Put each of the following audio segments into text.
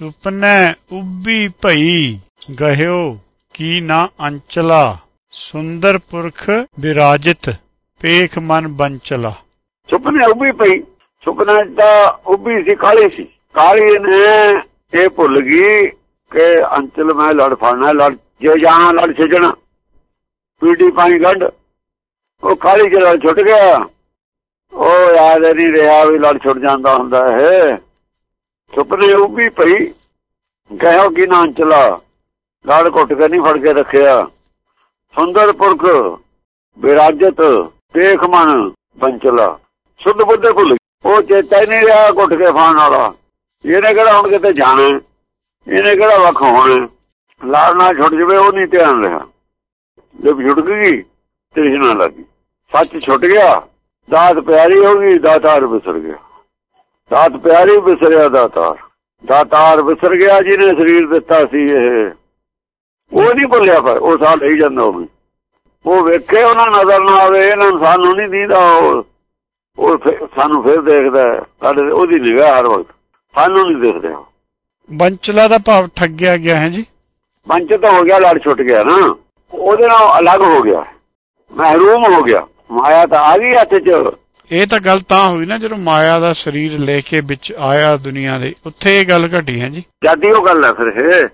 ਸੁਪਨੈ ਉੱਭੀ ਭਈ, ਗਹਿਓ ਕੀ ਨਾ ਅੰਚਲਾ, ਸੁੰਦਰ ਪੁਰਖ ਵਿਰਾਜਿਤ ਪੇਖ ਮਨ ਬੰਚਲਾ। ਸੁਪਨੇ ਉੱਭੀ ਪਈ ਸੁਪਨਾ ਦਾ ਉੱਭੀ ਸੀ, ਕਾਲੀ ਸੀ। ਕਾਲੀ ਨੇ ਇਹ ਭੁੱਲ ਗਈ ਕਿ ਅੰਚਲ ਮੈਂ ਲੜ ਫੜਨਾ, ਲੜ ਜੇ ਜਾਂ ਲੜ ਛੱਡਣਾ ਪੀੜੀ ਪਾਣੀ ਗੰਢ ਉਹ ਕਾਲੀ ਚ ਲੜ ਛੁੱਟ ਗਿਆ। ਉਹ ਯਾਦ ਨਹੀਂ ਰਿਹਾ ਵੀ ਲੜ ਛੁੱਟ ਜਾਂਦਾ ਹੁੰਦਾ ਹੈ ਸੁਪਨੇ ਉੱਭੀ ਪਈ ਕਹਿਓ ਕਿ ਨਾ ਅੰਚਲਾ ਲੜ ਘੁੱਟ ਕੇ ਨਹੀਂ ਫੜ ਕੇ ਰੱਖਿਆ। ਸੁੰਦਰ ਪੁਰਖ, ਵਿਰਾਜਤ, ਦੇਖ ਮਨ, ਬੰਚਲਾ। ਸੁੱਧ ਬੁੱਧੇ ਭੁੱਲ ਉਹ ਚੇਤਾ ਹੀ ਨਹੀਂ ਰਿਹਾ ਘੁੱਟ ਕੇ ਫਾਣ ਵਾਲਾ। ਇਹਨੇ ਕਿਹੜਾ ਹੁਣ ਕਿਤੇ ਜਾਣਾ? ਇਹਨੇ ਕਿਹੜਾ ਵੱਖ ਹੋਣਾ? ਲਾਲ ਨਾਲ ਛੁੱਟ ਜਵੇ, ਉਹ ਨਹੀਂ ਧਿਆਨ ਰਿਹਾ। ਜਦ ਛੁੱਟ ਗਈ, ਤ੍ਰਿਸ਼ਨਾ ਲੱਗੀ। ਸੱਚ ਛੁੱਟ ਗਿਆ, ਦਾਤ ਪਿਆਰੀ ਹੋ ਗਈ, ਦਾਤਾਰ ਵਿਸਰ ਗਿਆ। ਦਾਤ ਪਿਆਰੀ ਵਿਸਰਿਆ ਦਾਤਾਰ ਦਾਤਾਰ ਵਿਸਰ ਗਿਆ ਜਿਹਨੇ ਸਰੀਰ ਦਿੱਤਾ ਸੀ ਇਹ। ਉਹ ਨਹੀਂ ਭੁੱਲਿਆ ਪਰ ਉਹ ਸਾਹ ਲਈ ਜਾਂਦਾ ਉਹ ਉਹ ਵੇਖੇ ਉਹਨਾਂ ਨਜ਼ਰ ਨਾ ਆਵੇ ਇਹਨਾਂ ਸਾਨੂੰ ਨਹੀਂ ਦੀਦਾ ਉਹ। ਸਾਨੂੰ ਫਿਰ ਦੇਖਦਾ। ਸਾਡੇ ਉਹਦੀ ਨਿਗਾਹ ਹਰ ਵਕਤ ਸਾਨੂੰ ਨਹੀਂ ਦੇਖਦਾ। ਬੰਚਲਾ ਦਾ ਭਾਵ ਠੱਗਿਆ ਗਿਆ ਹੈ ਜੀ? ਮੰਚ ਤਾਂ ਹੋ ਗਿਆ ਲੜ ਛੁੱਟ ਗਿਆ ਨਾ। ਉਹਦੇ ਨਾਲ ਅਲੱਗ ਹੋ ਗਿਆ। ਮਹਿਰੂਮ ਹੋ ਗਿਆ। ਮਾਇਆ ਤਾਂ ਆ ਗਈ ਹੱਥ 'ਚ। ਇਹ ਤਾਂ ਗੱਲ ਤਾਂ ਹੋਈ ਨਾ ਜਦੋਂ ਮਾਇਆ ਦਾ ਸਰੀਰ ਲੈ ਕੇ ਵਿੱਚ ਆਇਆ ਦੁਨੀਆ ਦੇ ਉੱਥੇ ਇਹ ਗੱਲ ਘਟੀ ਹੈ ਜੀ। ਜਦ ਉਹ ਗੱਲ ਹੈ ਫਿਰ ਇਹ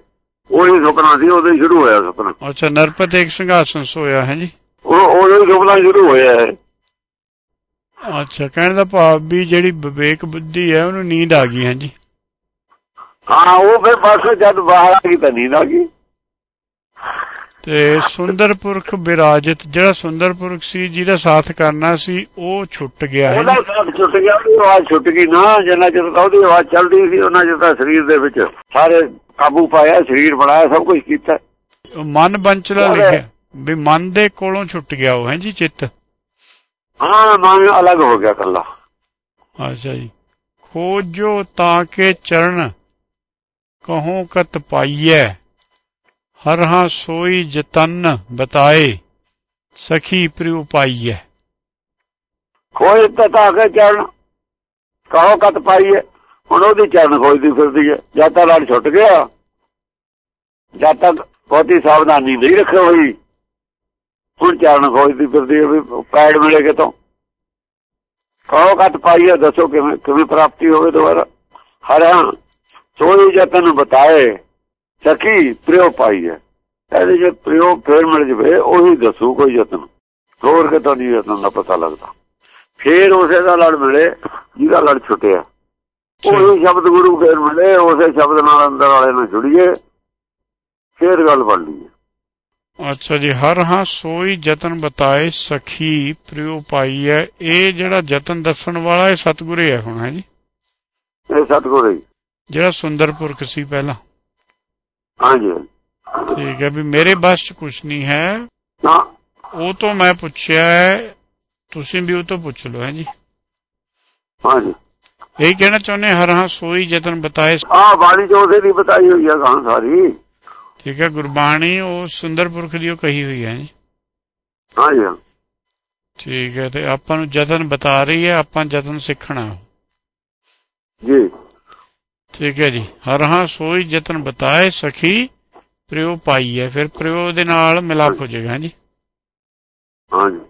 ਉਹੀ ਸੁਪਨਾ ਸੀ ਉਹਦੇ ਸ਼ੁਰੂ ਹੋਇਆ ਸੁਪਨਾ। ਅੱਛਾ ਨਰਪਤ ਇੱਕ ਸਿੰਘਾਸਨ ਸੋਇਆ ਹੈ ਜੀ। ਉਹ ਉਹਦੇ ਸੁਪਨਾ ਸ਼ੁਰੂ ਹੋਇਆ ਹੈ। ਅੱਛਾ ਕਹਿਣ ਦਾ ਭਾਵ ਵੀ ਜਿਹੜੀ ਵਿਵੇਕ ਬੁੱਧੀ ਹੈ ਉਹਨੂੰ ਨੀਂਦ ਆ ਗਈ ਹੈ ਜੀ। ਹਾਂ ਉਹ ਫਿਰ ਬਸ ਜਦ ਬਾਹਰ ਆ ਗਈ ਤਾਂ ਨੀਂਦ ਆ ਗਈ। ਤੇ ਸੁੰਦਰ ਪੁਰਖ ਵਿਰਾਜਿਤ ਜਿਹੜਾ ਸੁੰਦਰ ਪੁਰਖ ਸੀ ਜਿਹਦਾ ਸਾਥ ਕਰਨਾ ਸੀ ਉਹ ਛੁੱਟ ਗਿਆ ਹੈ। ਉਹਦਾ ਜੀ ਸਾਥ ਛੁੱਟ ਗਿਆ ਉਹਦੀ ਆਵਾਜ਼ ਛੁੱਟ ਗਈ ਨਾ ਜਿੰਨਾ ਚਿਰ ਤਾਂ ਉਹਦੀ ਆਵਾਜ਼ ਚੱਲਦੀ ਸੀ ਉਹਨਾਂ ਚਿਰ ਤਾਂ ਸਰੀਰ ਦੇ ਵਿੱਚ ਸਾਰੇ ਕਾਬੂ ਪਾਇਆ ਸਰੀਰ ਬਣਾਇਆ ਸਭ ਕੁਝ ਕੀਤਾ। ਉਹ ਮਨ ਬੰਚਲਾ ਲਿਖਿਆ ਵੀ ਮਨ ਦੇ ਕੋਲੋਂ ਛੁੱਟ ਗਿਆ ਉਹ ਹੈ ਜੀ ਚਿੱਤ? ਹਾਂ ਮਨ ਅਲੱਗ ਹੋ ਗਿਆ ਕੱਲਾ ਅੱਛਾ ਜੀ। ਖੋਜੋ ਤਾਂ ਕੇ ਚਰਨ ਕਹੋ ਕਤ ਪਾਈਐ। ਹਰ ਹਾਂ ਸੋਈ ਜਤਨ ਬਤਾਏ, ਸਖੀ ਪ੍ਰਿਉ ਪਾਈਐ। ਕੋਈ ਤਤਾ ਕੇ ਚਰਨ ਕਹੋ ਕਤ ਪਾਈਏ ਹੁਣ ਉਹਦੀ ਚਰਨ ਖੋਜਦੀ ਫਿਰਦੀ ਹੈ ਜਦ ਤੱਕ ਲੜ ਛੁੱਟ ਗਿਆ, ਜਦ ਤੱਕ ਬਹੁਤੀ ਸਾਵਧਾਨੀ ਨਹੀਂ ਰੱਖੀ ਹੋਈ, ਹੁਣ ਚਰਨ ਖੋਜਦੀ ਫਿਰਦੀ ਹੈ ਵੀ ਪੈੜ ਮਿਲੇ ਕਿਤੋਂ। ਕਹੋ ਕਤ ਪਾਈਏ ਦੱਸੋ ਕਿਵੇਂ ਕਿਵੇਂ ਪ੍ਰਾਪਤੀ ਹੋਵੇ ਦੁਬਾਰਾ। ਹਰਾਂ ਸੋਈ ਜਤਨ ਬਤਾਏ ਸਖੀ ਪ੍ਰਿਓ ਪਾਈਏ ਇਹਦੇ ਜੇ ਪ੍ਰਿਓ ਫੇਰ ਮਿਲ ਜਵੇ ਉਹੀ ਦੱਸੂ ਕੋਈ ਯਤਨ। ਹੋਰ ਕਿਤੋਂ ਨਹੀਂ ਯਤਨ ਦਾ ਪਤਾ ਲੱਗਦਾ। ਫੇਰ ਉਸੇ ਦਾ ਲੜ ਮਿਲੇ ਜਿਹਦਾ ਲੜ ਛੁੱਟਿਆ। ਉਹੀ ਸ਼ਬਦ ਗੁਰੂ ਫੇਰ ਮਿਲੇ ਉਸੇ ਸ਼ਬਦ ਨਾਲ ਅੰਦਰ ਵਾਲੇ ਨਾਲ ਜੁੜੀਏ ਫੇਰ ਗੱਲ ਬਣ ਲਈ ਅੱਛਾ ਜੀ ਹਰ ਹਾਂ ਸੋਈ ਜਤਨ ਬਤਾਏ ਸਖੀ ਪ੍ਰਿਉ ਪਾਈਐ ਇਹ ਜਿਹੜਾ ਜਤਨ ਦੱਸਣ ਵਾਲਾ ਇਹ ਸਤਿਗੁਰੂ ਹੀ ਹੈ ਹੁਣ ਹੈ ਜੀ? ਇਹ ਸਤਿਗੁਰੂ ਹੀ। ਜਿਹੜਾ ਸੁੰਦਰ ਪੁਰਖ ਸੀ ਪਹਿਲਾਂ। ਹਾਂਜੀ। ਠੀਕ ਹੈ ਵੀ ਮੇਰੇ ਬਸ ਚ ਕੁਝ ਨਹੀਂ ਹੈ। ਨਾ। ਉਹ ਤੋਂ ਮੈਂ ਪੁੱਛਿਆ ਹੈ, ਤੁਸੀਂ ਵੀ ਉਹ ਤੋਂ ਪੁੱਛ ਲਓ ਹੈ ਜੀ। ਹਾਂਜੀ। ਇਹ ਕਹਿਣਾ ਚਾਹੁੰਦੇ ਹਰ ਹਾਂ ਸੋਈ ਜਤਨ ਬਤਾਏ। ਆ ਬਾਣੀ ਚ ਉਹਦੇ ਦੀ ਬਤਾਈ ਹੋਈ ਆ ਗਾਂ ਸਾਰੀ। ਠੀਕ ਹੈ ਗੁਰਬਾਣੀ ਉਹ ਸੁੰਦਰ ਪੁਰਖ ਦੀ ਉਹ ਕਹੀ ਹੋਈ ਹੈ ਜੀ। ਹਾਂਜੀ। ਠੀਕ ਹੈ ਤੇ ਆਪਾਂ ਨੂੰ ਜਤਨ ਬਤਾ ਰਹੀ ਹੈ ਆਪਾਂ ਜਤਨ ਸਿੱਖਣਾ। ਜੀ। ਠੀਕ ਹੈ ਜੀ। ਹਰ ਹਾਂ ਸੋਈ ਜਤਨ ਬਤਾਏ ਸਖੀ ਪ੍ਰਿਉ ਪਾਈ ਹੈ ਫਿਰ ਪ੍ਰਿਉ ਦੇ ਨਾਲ ਮਿਲਾਪ ਹੋ ਜਾਏਗਾ ਜੀ ਹਾਂਜੀ।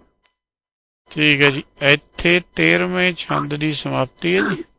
ਠੀਕ ਹੈ ਜੀ। ਇੱਥੇ 13ਵੇਂ ਛੰਦ ਦੀ ਸਮਾਪਤੀ ਹੈ ਜੀ।